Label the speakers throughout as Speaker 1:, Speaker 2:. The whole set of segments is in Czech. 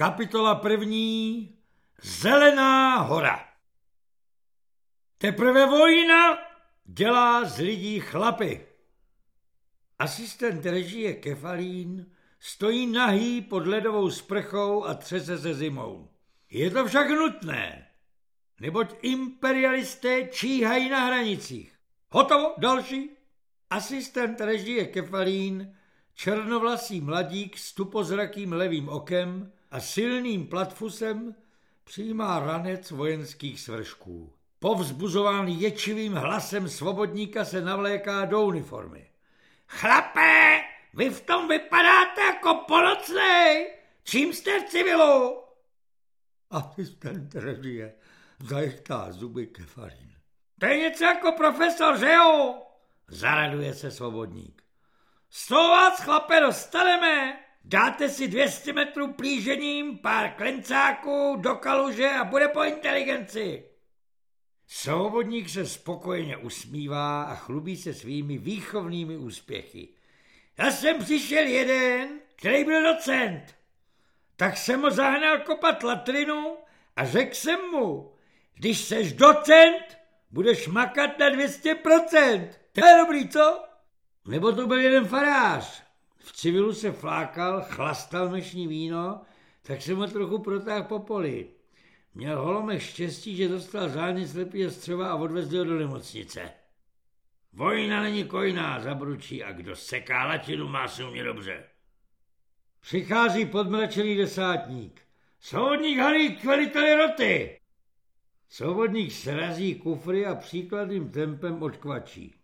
Speaker 1: Kapitola první. Zelená hora. Teprve vojna dělá z lidí chlapy. Asistent režie Kefalín stojí nahý pod ledovou sprchou a třese se zimou. Je to však nutné, neboť imperialisté číhají na hranicích. Hotovo, další. Asistent režie Kefalín, černovlasý mladík s tupozrakým levým okem a silným platfusem, přijímá ranec vojenských svršků. Povzbuzován ječivým hlasem svobodníka se navléká do uniformy. Chlape, vy v tom vypadáte jako polocnej. Čím jste v civilu? Asistent režie zajechtá zuby kefarín. To je něco jako profesor, že jo? Zaraduje se svobodník. Co vás, chlape, dostaneme? Dáte si 200 metrů plížením, pár klencáků do kaluže a bude po inteligenci. Svobodník se spokojeně usmívá a chlubí se svými výchovnými úspěchy. Já jsem přišel jeden, který byl docent. Tak jsem ho zahnal kopat latrinu a řekl jsem mu, když seš docent, budeš makat na 200%. To je dobrý, co? Nebo to byl jeden farář. Civilu se flákal, chlastal dnešní víno, tak jsem ho trochu protáhl po poli. Měl holome štěstí, že dostal zánět slepý střeva a odvezl ho do nemocnice. Vojna není kojná, zabručí, a kdo seká latinu, má se umě dobře. Přichází podmračený desátník. Svobodník Halík, veliteli roty! Svobodník srazí kufry a příkladným tempem odkvačí.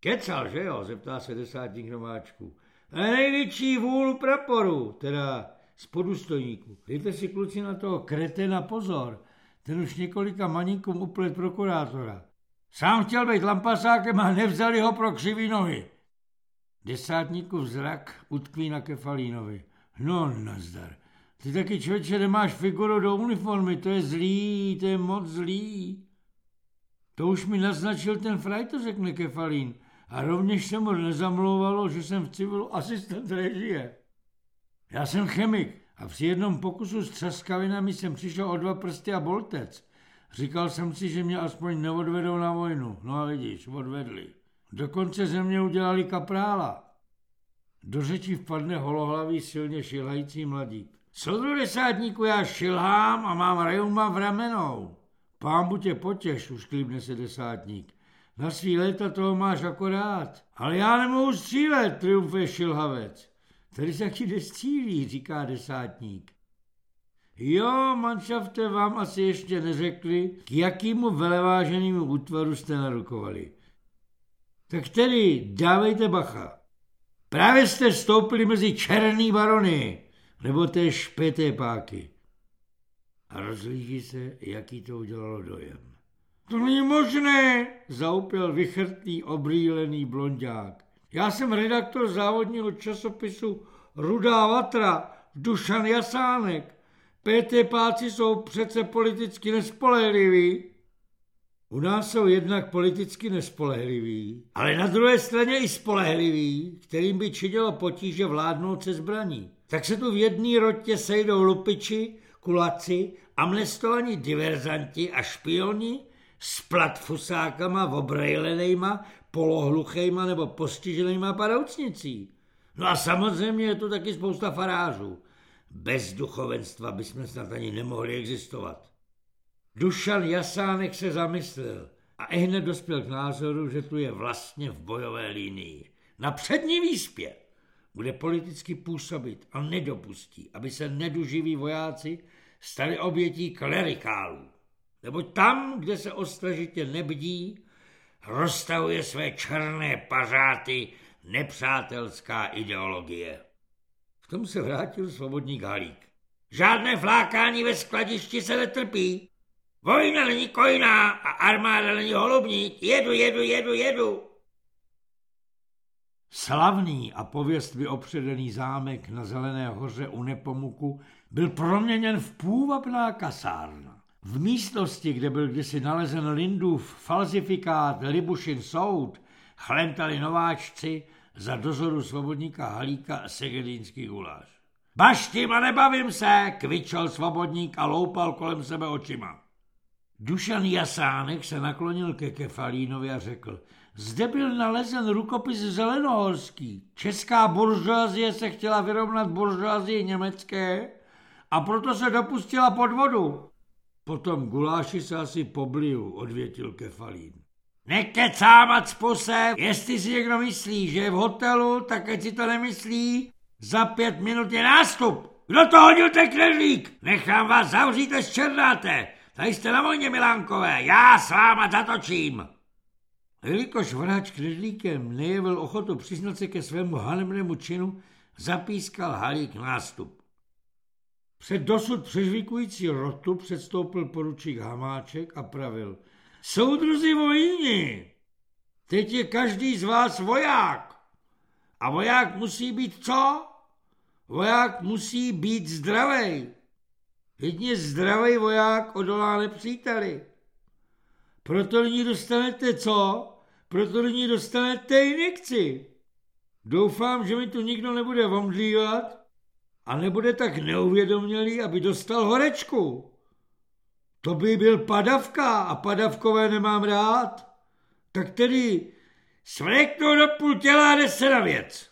Speaker 1: Kecal, že jo, zeptá se desátník nováčku. A největší vůl praporu, teda z podůstojníků. Dejte si kluci na toho kretena pozor, ten už několika maníkům uplet prokurátora. Sám chtěl být lampasákem a nevzali ho pro křivý nohy. Desátníkův zrak utkví na Kefalínovi. No, nazdar. Ty taky člověče nemáš figuru do uniformy, to je zlý, to je moc zlý. To už mi naznačil ten frajto, řekne Kefalín. A rovněž se mu nezamlouvalo, že jsem v civilu asistent režie. Já jsem chemik a při jednom pokusu s třaskavinami jsem přišel o dva prsty a boltec. Říkal jsem si, že mě aspoň neodvedou na vojnu. No a vidíš, odvedli. Dokonce ze mě udělali kaprála. Do řeči vpadne holohlavý silně šilhající mladík. do desátníku, já šilhám a mám reuma v ramenou. Pán tě potěš, už klíbne se desátník. Na svý léta toho máš akorát. Ale já nemohu střílet, triumfuje šilhavec. Tady se taky nestřílí, říká desátník. Jo, manšafte vám asi ještě neřekli, k jakýmu veleváženému útvaru jste narukovali. Tak tedy dávejte bacha. Právě jste vstoupili mezi černý barony, nebo té špeté páky. A rozlíží se, jaký to udělalo dojem. To není možné, zaupěl vychrtý, obrýlený blondák. Já jsem redaktor závodního časopisu Rudá Vatra, Dušan Jasánek. PT páci jsou přece politicky nespolehliví. U nás jsou jednak politicky nespolehliví, ale na druhé straně i spolehliví, kterým by činilo potíže vládnout se zbraní. Tak se tu v jedné rotě sejdou lupiči, kulaci, amnestovaní diverzanti a špioni s platfusákama, obrejlenejma, polohluchejma nebo postiženýma padoucnicí. No a samozřejmě je tu taky spousta farářů. Bez duchovenstva bychom snad ani nemohli existovat. Dušan Jasánek se zamyslel a hned dospěl k názoru, že tu je vlastně v bojové linii. Na přední výspě bude politicky působit a nedopustí, aby se neduživí vojáci stali obětí klerikálů. Nebo tam, kde se ostražitě nebdí, roztahuje své černé pařáty nepřátelská ideologie. V tom se vrátil svobodník Halík. Žádné flákání ve skladišti se netrpí. Vojna není kojná a armáda není holubník. Jedu, jedu, jedu, jedu. Slavný a pověstby opředený zámek na Zelené hoře u Nepomuku byl proměněn v půvabná kasárna. V místnosti, kde byl kdysi nalezen Lindův falzifikát Libušin soud, chlentali nováčci za dozoru svobodníka Halíka a segedínský guláš. Baštím a nebavím se, kvičel svobodník a loupal kolem sebe očima. Dušan Jasánek se naklonil ke Kefalínovi a řekl, zde byl nalezen rukopis Zelenohorský. Česká buržoazie se chtěla vyrovnat buržoazii německé a proto se dopustila podvodu. Potom guláši se asi pobliju, odvětil Kefalín. Nekecám, spuse, jestli si někdo myslí, že je v hotelu, tak ať si to nemyslí, za pět minut je nástup. Kdo to hodil ten knedlík? Nechám vás zavřít a zčernáte. Tady jste na vojně, Milánkové, já s váma zatočím. Jelikož vrhač knedlíkem nejevil ochotu přiznat se ke svému hanebnému činu, zapískal Halík nástup. Před dosud přežvíkující rotu předstoupil poručík Hamáček a pravil. Soudruzi vojíni, teď je každý z vás voják. A voják musí být co? Voják musí být zdravý. Jedině zdravý voják odolá nepříteli. Proto nyní dostanete co? Proto nyní dostanete injekci. Doufám, že mi tu nikdo nebude vomdlívat a nebude tak neuvědomělý, aby dostal horečku. To by byl padavka a padavkové nemám rád. Tak tedy svléknu do půl těla a se na věc.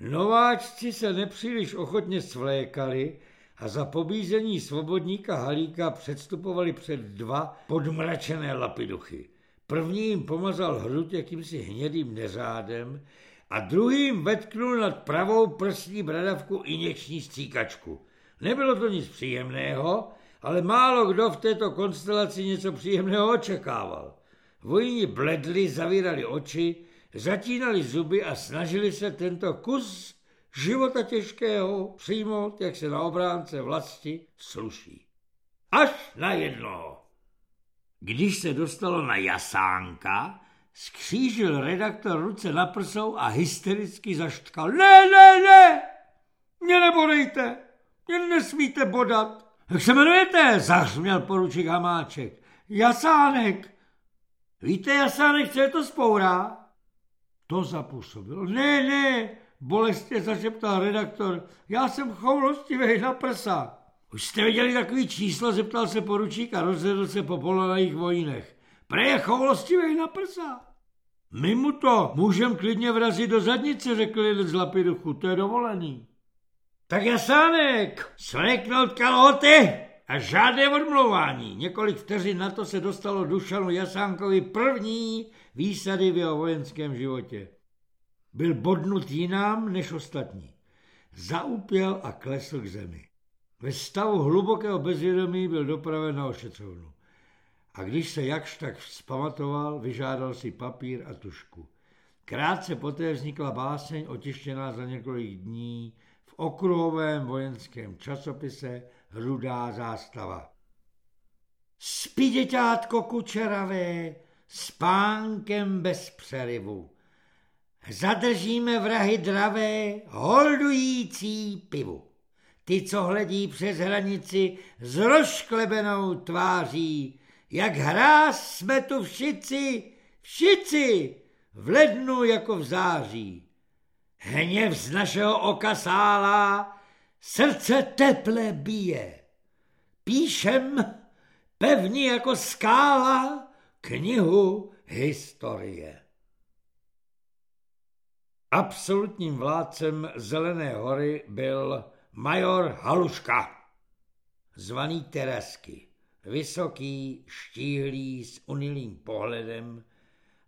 Speaker 1: Nováčci se nepříliš ochotně svlékali a za pobízení svobodníka Halíka předstupovali před dva podmračené lapiduchy. První jim pomazal hruď jakýmsi hnědým neřádem a druhým vetknul nad pravou prsní bradavku injekční stříkačku. Nebylo to nic příjemného, ale málo kdo v této konstelaci něco příjemného očekával. Vojni bledli, zavírali oči, zatínali zuby a snažili se tento kus života těžkého přijmout, jak se na obránce vlasti sluší. Až na jednoho. Když se dostalo na jasánka, skřížil redaktor ruce na prsou a hystericky zaštkal. Ne, ne, ne, mě nebodejte, mě nesmíte bodat. Jak se jmenujete? Zahřměl poručík Hamáček. Jasánek. Víte, Jasánek, co je to spoura? To zapůsobilo. Ne, ne, bolestně zašeptal redaktor. Já jsem choulostivý na prsa. Už jste viděli takový číslo, zeptal se poručík a rozhledl se po polonajích vojnech. Prej je choulostivý na prsa. My mu to můžem klidně vrazit do zadnice, řekl jeden z lapiduchů, to je dovolený. Tak jasánek, svléknout kalhoty a žádné odmlouvání. Několik vteřin na to se dostalo Dušanu Jasánkovi první výsady v jeho vojenském životě. Byl bodnut jinám než ostatní. Zaupěl a klesl k zemi. Ve stavu hlubokého bezvědomí byl dopraven na ošetřovnu. A když se jakž tak vzpamatoval, vyžádal si papír a tušku. Krátce poté vznikla báseň otištěná za několik dní v okruhovém vojenském časopise Rudá zástava. Spí děťátko kučeravé, spánkem bez přerivu. Zadržíme vrahy dravé, holdující pivu. Ty, co hledí přes hranici s rozklebenou tváří, jak hráz jsme tu všici, všici, v lednu jako v září. Hněv z našeho oka sálá, srdce teple bije. Píšem, pevní jako skála, knihu historie. Absolutním vládcem Zelené hory byl major Haluška, zvaný Teresky. Vysoký, štíhlý, s unilým pohledem,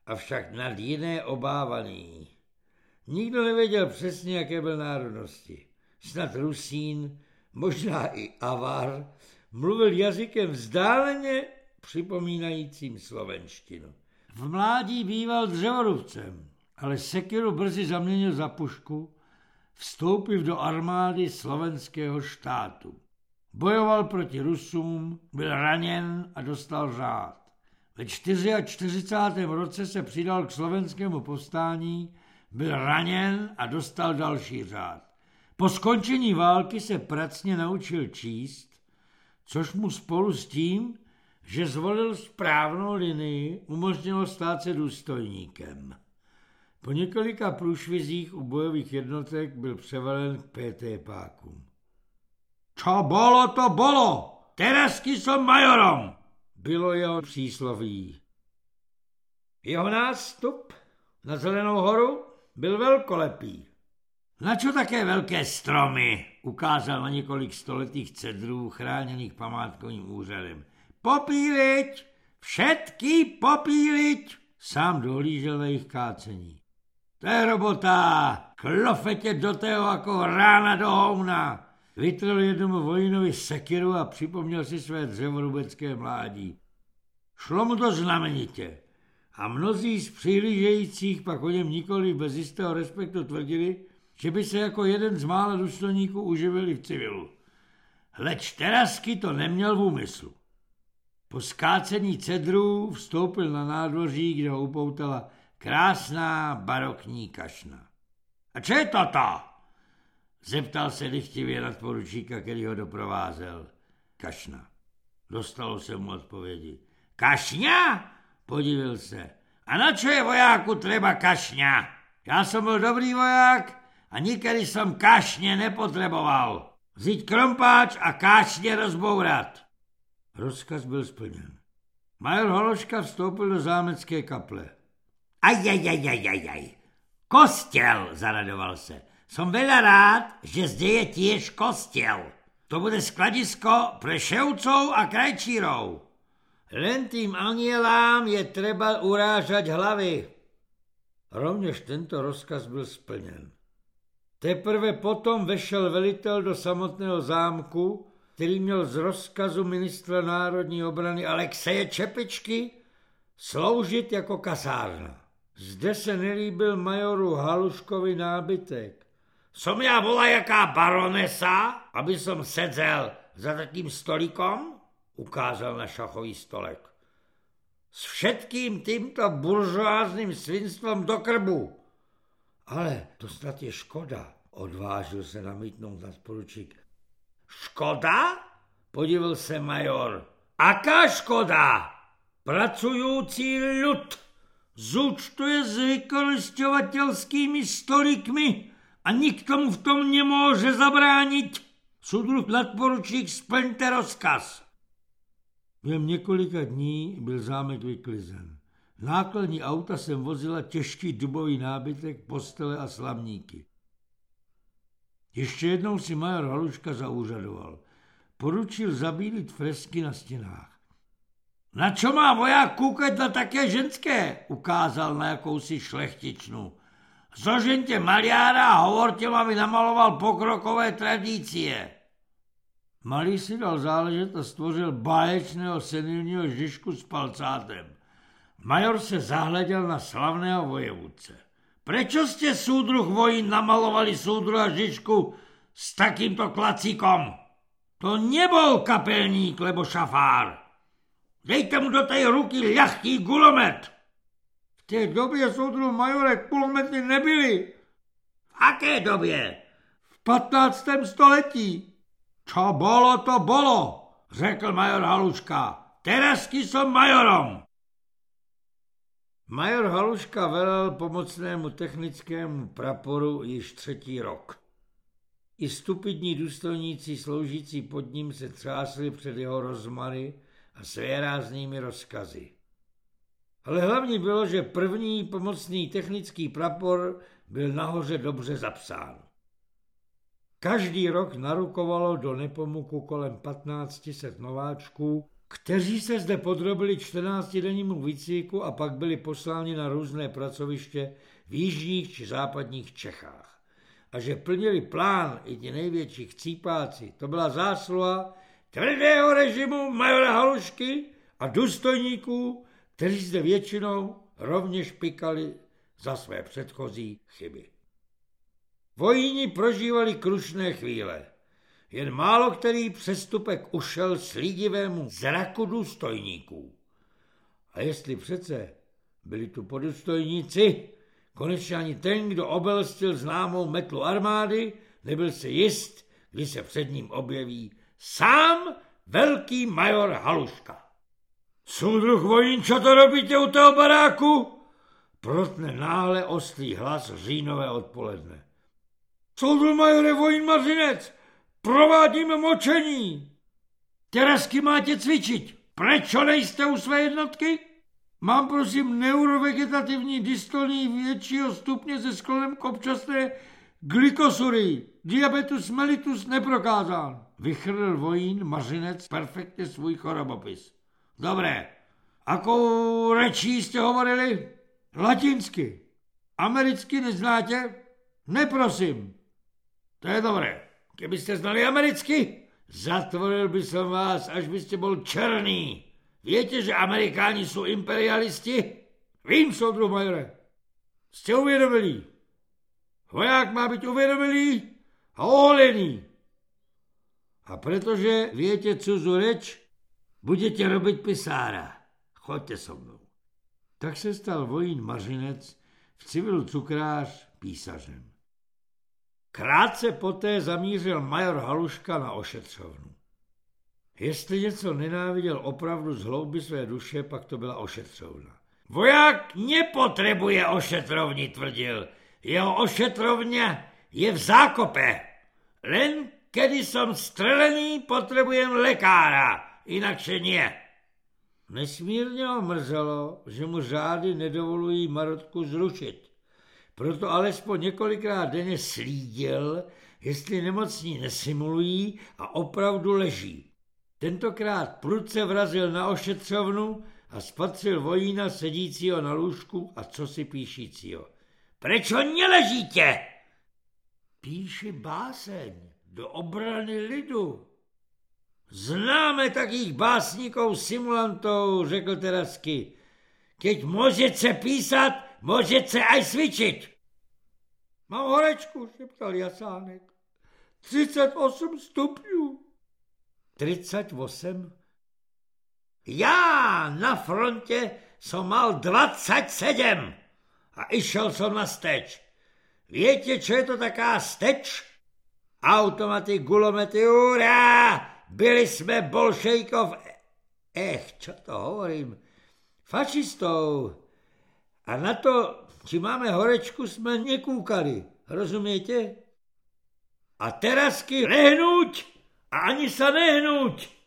Speaker 1: avšak nad jiné obávaný. Nikdo nevěděl přesně, jaké byl národnosti. Snad Rusín, možná i Avar, mluvil jazykem vzdáleně připomínajícím slovenštinu. V mládí býval dřevorubcem, ale sekiru brzy zaměnil za pušku, vstoupil do armády slovenského štátu. Bojoval proti Rusům, byl raněn a dostal řád. Ve 44. roce se přidal k slovenskému povstání, byl raněn a dostal další řád. Po skončení války se pracně naučil číst, což mu spolu s tím, že zvolil správnou linii, umožnilo stát se důstojníkem. Po několika průšvizích u bojových jednotek byl převalen k PT pákům. Čo bolo, to bolo! Terasky som majorom! Bylo jeho přísloví. Jeho nástup na Zelenou horu byl velkolepý. Na čo také velké stromy? Ukázal na několik stoletých cedrů chráněných památkovým úřadem. Popíliť! Všetky popíliť! Sám dohlížel na jejich kácení. To je robota! Klofetě do tého jako rána do houna! Vytrl jednomu vojinovi sekiru a připomněl si své dřevorubecké mládí. Šlo mu to znamenitě. A mnozí z přihlížejících pak o něm nikoli bez jistého respektu tvrdili, že by se jako jeden z mála důstojníků uživili v civilu. Leč Terasky to neměl v úmyslu. Po skácení cedrů vstoupil na nádvoří, kde ho upoutala krásná barokní kašna. A co je toto? Zeptal se dychtivě nadporučíka, který ho doprovázel. Kašna. Dostalo se mu odpovědi. Kašňa? Podivil se. A na čo je vojáku treba kašňa? Já jsem byl dobrý voják a nikdy jsem kašně nepotřeboval. Vzít krompáč a kašně rozbourat. Rozkaz byl splněn. Major Hološka vstoupil do zámecké kaple. Ajajajajajaj, kostěl, zaradoval se. Som veľa rád, že zde je tiež kostel. To bude skladisko pre ševcov a krajčírov. Len tým anielám je treba urážať hlavy. Rovněž tento rozkaz byl splněn. Teprve potom vešel velitel do samotného zámku, který měl z rozkazu ministra národní obrany Alexeje Čepičky sloužit jako kasárna. Zde se nelíbil majoru Haluškovi nábytek. Som já jaká baronesa, aby som sedzel za takým stolikom? Ukázal na šachový stolek. S všetkým týmto buržoáznym svinstvom do krbu. Ale to snad je škoda, odvážil se namítnout nadporučík. Škoda? Podivil se major. Aká škoda? Pracující ľud zúčtuje s vykoristovateľskými stolikmi a nikto mu v tom nemůže zabránit. Sudruh nadporučík, splňte rozkaz. Během několika dní byl zámek vyklizen. Nákladní auta sem vozila těžký dubový nábytek, postele a slavníky. Ještě jednou si major Haluška zaúřadoval. Poručil zabílit fresky na stěnách. Na čo má voják koukat na také ženské? Ukázal na jakousi šlechtičnu. Zožente maliára a hovorte aby namaloval pokrokové tradície. Malý si dal záležet a stvořil báječného senilního Žižku s palcátem. Major se zahleděl na slavného vojevůdce. Prečo jste súdruh vojín namalovali súdruha Žižku s takýmto klacíkom? To nebol kapelník, lebo šafár. Dejte mu do té ruky ľahký gulomet. Té době, soudruh majore, kulomety nebyly. V aké době? V 15. století. Čo bolo, to bolo, řekl major Haluška. Terazky som majorom. Major Haluška velel pomocnému technickému praporu již třetí rok. I stupidní důstojníci sloužící pod ním se třásli před jeho rozmary a svéráznými rozkazy. Ale hlavní bylo, že první pomocný technický prapor byl nahoře dobře zapsán. Každý rok narukovalo do Nepomuku kolem 1500 nováčků, kteří se zde podrobili 14-dennímu výcviku a pak byli posláni na různé pracoviště v jižních či západních Čechách. A že plnili plán i ti největší chcípáci, to byla zásluha tvrdého režimu majora Halušky a důstojníků, kteří zde většinou rovněž pikali za své předchozí chyby. Vojíni prožívali krušné chvíle. Jen málo který přestupek ušel slídivému zraku důstojníků. A jestli přece byli tu podůstojníci, konečně ani ten, kdo obelstil známou metlu armády, nebyl si jist, kdy se před ním objeví sám velký major Haluška. Soudruh vojín, čo to robíte u toho baráku? protne náhle ostrý hlas říjnové odpoledne. Soudru majore Vojín Mařinec, provádíme močení. Teresky máte cvičit. Proč nejste u své jednotky? Mám prosím neurovegetativní dystolní většího stupně se sklonem k občasné glikosurii. Diabetus mellitus neprokázán. Vychrl vojín Mařinec perfektně svůj chorobopis. Dobré. Akou rečí jste hovorili? Latinsky. Americky neznáte? Neprosím. To je dobré. Kdybyste znali americky, zatvoril by som vás, až byste byl černý. Víte, že Amerikáni jsou imperialisti? Vím, soudru majore. Jste uvědomilí. Voják má být uvědomilý a oholený. A protože větě cuzu reč, budete robit pisára. Choďte so mnou. Tak se stal vojín Mařinec, v civilu cukrář, písařem. Krátce poté zamířil major Haluška na ošetřovnu. Jestli něco nenáviděl opravdu z hlouby své duše, pak to byla ošetřovna. Voják nepotřebuje ošetrovní, tvrdil. Jeho ošetrovně je v zákope. Len kedy som strelený, potřebujem lekára, inakše nie. Nesmírně ho mrzelo, že mu řády nedovolují Marotku zrušit. Proto alespoň několikrát denně slídil, jestli nemocní nesimulují a opravdu leží. Tentokrát prudce vrazil na ošetřovnu a spatřil vojína sedícího na lůžku a co si píšícího. Prečo neležíte? Píši báseň do obrany lidu. Známe takých básníků simulantů, řekl Terasky. Keď můžete písat, můžete aj cvičit. Mám horečku, šeptal Jasánek. 38 stupňů. 38? Já na frontě som mal 27 a išel som na steč. Víte, čo je to taká steč? Automaty, gulomety, hurá! Byli jsme bolšejkov... Ech, čo to hovorím? Fašistou. A na to, či máme horečku, jsme nekúkali. Rozumiete? A terasky nehnuť a ani sa nehnuť.